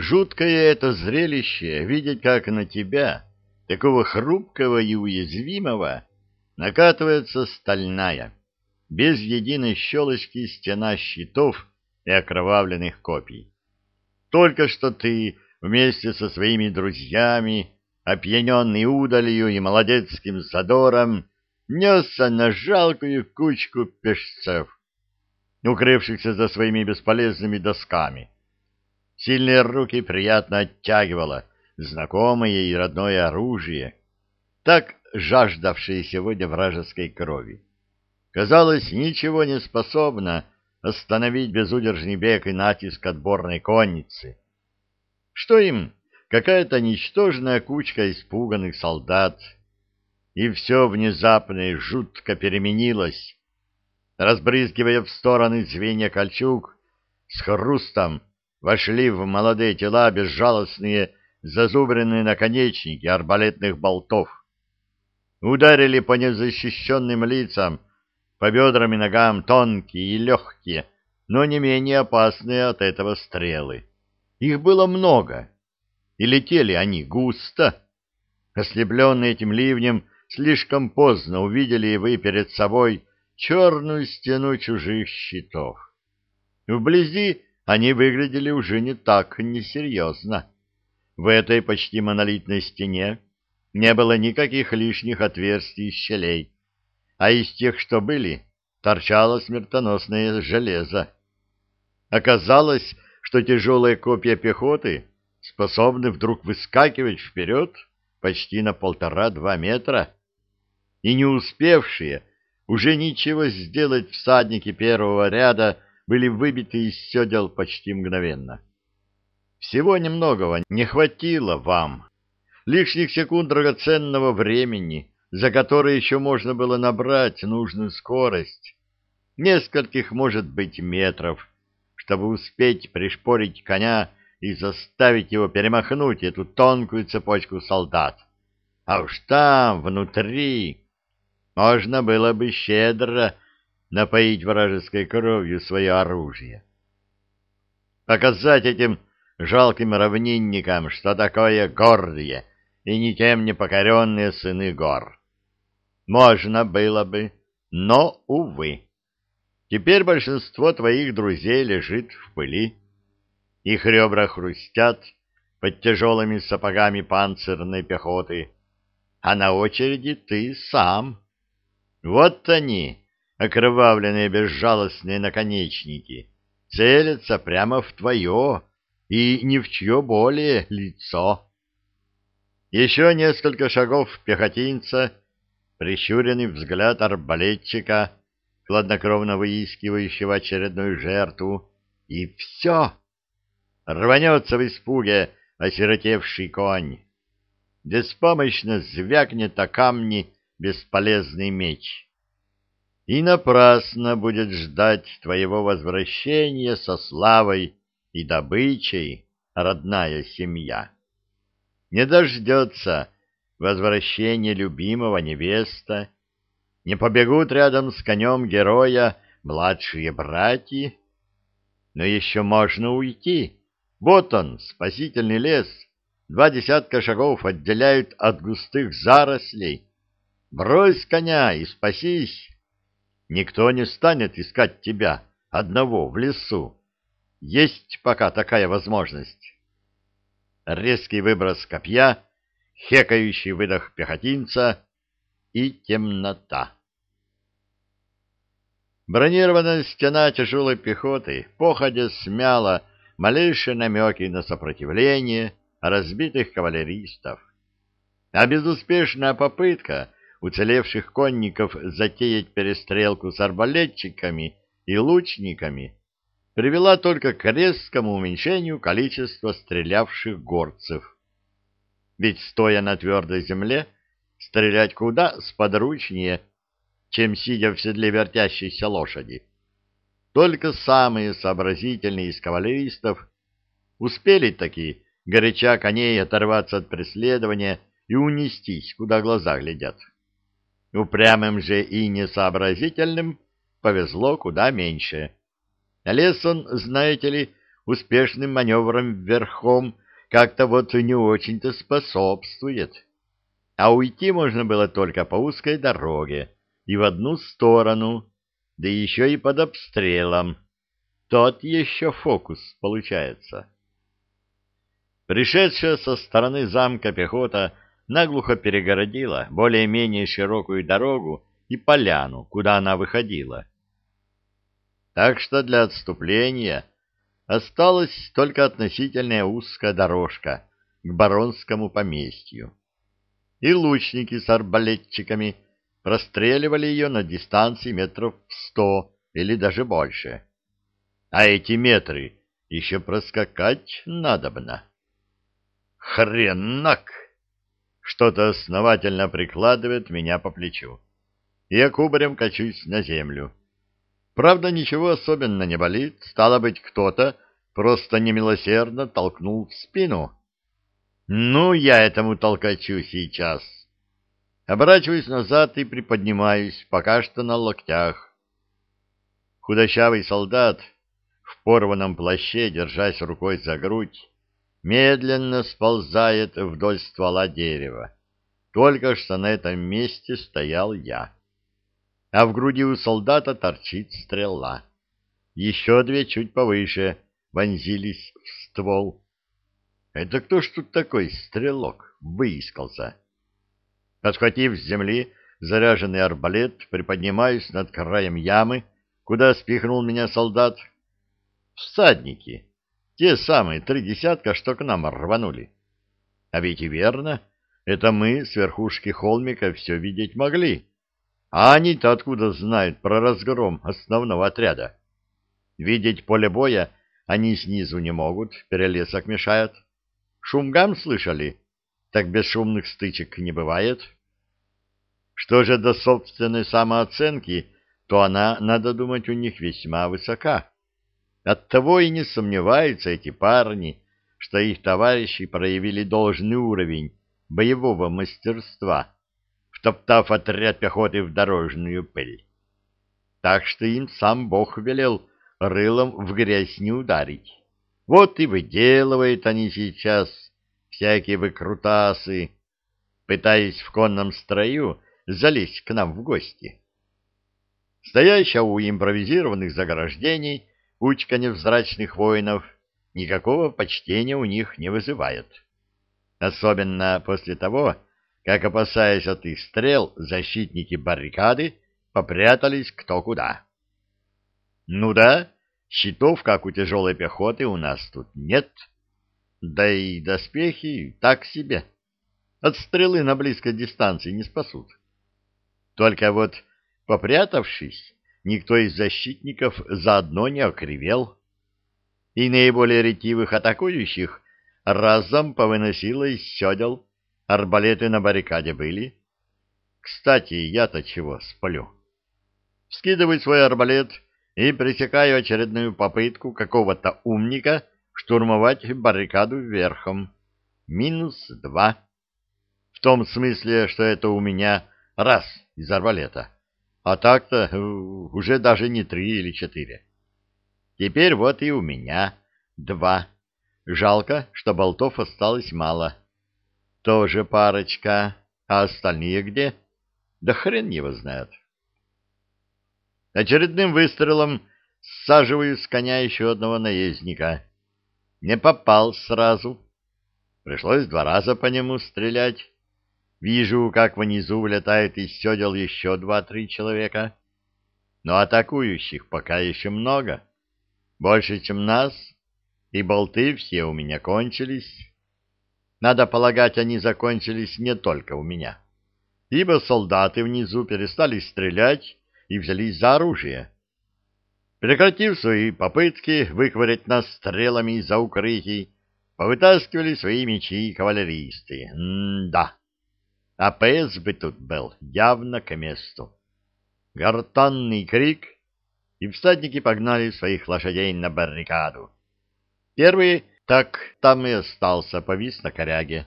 Жуткое это зрелище — видеть, как на тебя, такого хрупкого и уязвимого, накатывается стальная, без единой щелочки стена щитов и окровавленных копий. Только что ты вместе со своими друзьями, опьяненный удалью и молодецким задором, несся на жалкую кучку пешцев, укрывшихся за своими бесполезными досками. Сильные руки приятно оттягивало знакомое и родное оружие, так жаждавшее сегодня вражеской крови. Казалось, ничего не способно остановить безудержный бег и натиск отборной конницы. Что им? Какая-то ничтожная кучка испуганных солдат. И все внезапно и жутко переменилось. Разбрызгивая в стороны звенья кольчуг, с хрустом вошли в молодые тела безжалостные зазубренные наконечники арбалетных болтов. Ударили по незащищенным лицам, по бедрам и ногам тонкие и легкие, но не менее опасные от этого стрелы. Их было много, и летели они густо. Ослепленные этим ливнем, слишком поздно увидели вы перед собой черную стену чужих щитов. Вблизи они выглядели уже не так несерьезно. В этой почти монолитной стене не было никаких лишних отверстий и щелей, а из тех, что были, торчало смертоносное железо. Оказалось, что тяжелые копья пехоты способны вдруг выскакивать вперед почти на полтора-два метра, и не успевшие уже ничего сделать всадники первого ряда были выбиты из седел почти мгновенно. Всего немногого не хватило вам, лишних секунд драгоценного времени, за которые еще можно было набрать нужную скорость, нескольких, может быть, метров, чтобы успеть пришпорить коня и заставить его перемахнуть эту тонкую цепочку солдат. А уж там, внутри, можно было бы щедро напоить вражеской кровью свое оружие. Показать этим жалким равнинникам, что такое гордые и никем не покоренные сыны гор. Можно было бы, но, увы. Теперь большинство твоих друзей лежит в пыли. Их ребра хрустят под тяжелыми сапогами панцирной пехоты, а на очереди ты сам. Вот они, окровавленные безжалостные наконечники, целятся прямо в твое и ни в чье более лицо. Еще несколько шагов пехотинца, прищуренный взгляд арбалетчика, хладнокровно выискивающего очередную жертву, и все. Рванется в испуге осиротевший конь. Беспомощно звякнет о камни бесполезный меч. И напрасно будет ждать твоего возвращения со славой и добычей родная семья. Не дождется возвращения любимого невеста, не побегут рядом с конем героя младшие братья, но еще можно уйти. Вот он, спасительный лес, два десятка шагов отделяют от густых зарослей. Брось коня и спасись. Никто не станет искать тебя одного в лесу. Есть пока такая возможность. Резкий выброс копья, хекающий выдох пехотинца и темнота. Бронированная стена тяжелой пехоты походя смяла малейшие намеки на сопротивление разбитых кавалеристов. А безуспешная попытка уцелевших конников затеять перестрелку с арбалетчиками и лучниками привела только к резкому уменьшению количества стрелявших горцев. Ведь, стоя на твердой земле, стрелять куда сподручнее, чем сидя в седле вертящейся лошади. Только самые сообразительные из кавалеристов успели таки горяча коней оторваться от преследования и унестись, куда глаза глядят. Упрямым же и несообразительным повезло куда меньше — Лес он, знаете ли, успешным маневрам верхом как-то вот не очень-то способствует. А уйти можно было только по узкой дороге и в одну сторону, да еще и под обстрелом. Тот еще фокус получается. Пришедшая со стороны замка пехота наглухо перегородила более-менее широкую дорогу и поляну, куда она выходила. Так что для отступления осталась только относительная узкая дорожка к баронскому поместью. И лучники с арбалетчиками простреливали ее на дистанции метров сто или даже больше. А эти метры еще проскакать надобно. Хренак! Что-то основательно прикладывает меня по плечу. Я кубарем качусь на землю. Правда, ничего особенно не болит. Стало быть, кто-то просто немилосердно толкнул в спину. Ну, я этому толкачу сейчас. Оборачиваюсь назад и приподнимаюсь, пока что на локтях. Худощавый солдат в порванном плаще, держась рукой за грудь, медленно сползает вдоль ствола дерева. Только что на этом месте стоял я. А в груди у солдата торчит стрела. Еще две чуть повыше вонзились в ствол. Это кто ж тут такой стрелок выискался? Подхватив с земли заряженный арбалет, приподнимаюсь над краем ямы, куда спихнул меня солдат. Всадники те самые три десятка, что к нам рванули. А ведь и верно, это мы с верхушки холмика все видеть могли. А они-то откуда знают про разгром основного отряда? Видеть поле боя они снизу не могут, перелесок мешает. Шумгам слышали? Так без шумных стычек не бывает. Что же до собственной самооценки, то она, надо думать, у них весьма высока. Оттого и не сомневаются эти парни, что их товарищи проявили должный уровень боевого мастерства, втоптав отряд пехоты в дорожную пыль. Так что им сам Бог велел рылом в грязь не ударить. Вот и выделывают они сейчас всякие выкрутасы, пытаясь в конном строю залезть к нам в гости. Стоящая у импровизированных заграждений кучка невзрачных воинов никакого почтения у них не вызывает. Особенно после того, как, опасаясь от их стрел, защитники баррикады попрятались кто куда. Ну да, щитов, как у тяжелой пехоты, у нас тут нет. Да и доспехи так себе. От стрелы на близкой дистанции не спасут. Только вот, попрятавшись, никто из защитников заодно не окривел, и наиболее ретивых атакующих разом повыносило из седел, арбалеты на баррикаде были. Кстати, я-то чего сплю? Вскидываю свой арбалет и пресекаю очередную попытку какого-то умника штурмовать баррикаду верхом. Минус два. В том смысле, что это у меня раз из арбалета. А так-то э, уже даже не три или четыре. Теперь вот и у меня два. Жалко, что болтов осталось мало. Тоже парочка. А остальные где? Да хрен его знает. Очередным выстрелом саживаю с коня еще одного наездника. Не попал сразу. Пришлось два раза по нему стрелять. Вижу, как внизу влетает из седел еще два-три человека. Но атакующих пока еще много. Больше, чем нас, и болты все у меня кончились. Надо полагать, они закончились не только у меня. Ибо солдаты внизу перестали стрелять и взялись за оружие. Прекратив свои попытки выковырять нас стрелами из-за укрытий, повытаскивали свои мечи кавалеристы. М-да. А ПС бы тут был явно к месту. Гортанный крик, и всадники погнали своих лошадей на баррикаду. Первый так там и остался, повис на коряге.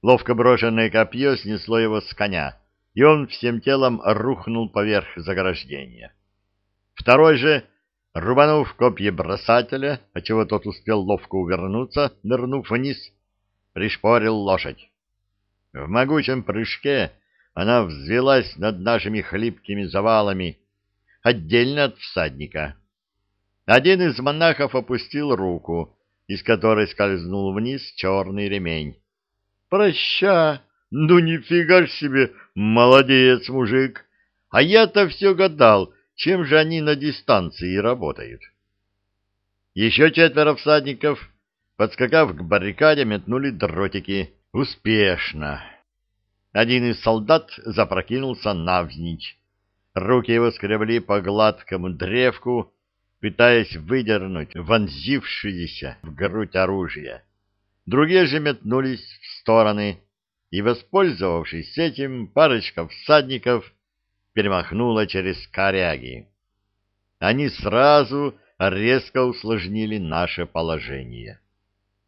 Ловко брошенное копье снесло его с коня, и он всем телом рухнул поверх заграждения. Второй же Рубанув копье бросателя, отчего тот успел ловко увернуться, нырнув вниз, пришпорил лошадь. В могучем прыжке она взвелась над нашими хлипкими завалами, отдельно от всадника. Один из монахов опустил руку, из которой скользнул вниз черный ремень. «Проща! Ну нифига себе! Молодец, мужик! А я-то все гадал, чем же они на дистанции работают?» Еще четверо всадников, подскакав к баррикаде, метнули дротики. Успешно. Один из солдат запрокинулся навзничь. Руки его скребли по гладкому древку, пытаясь выдернуть вонзившееся в грудь оружие. Другие же метнулись в стороны, и, воспользовавшись этим, парочка всадников перемахнула через коряги. Они сразу резко усложнили наше положение.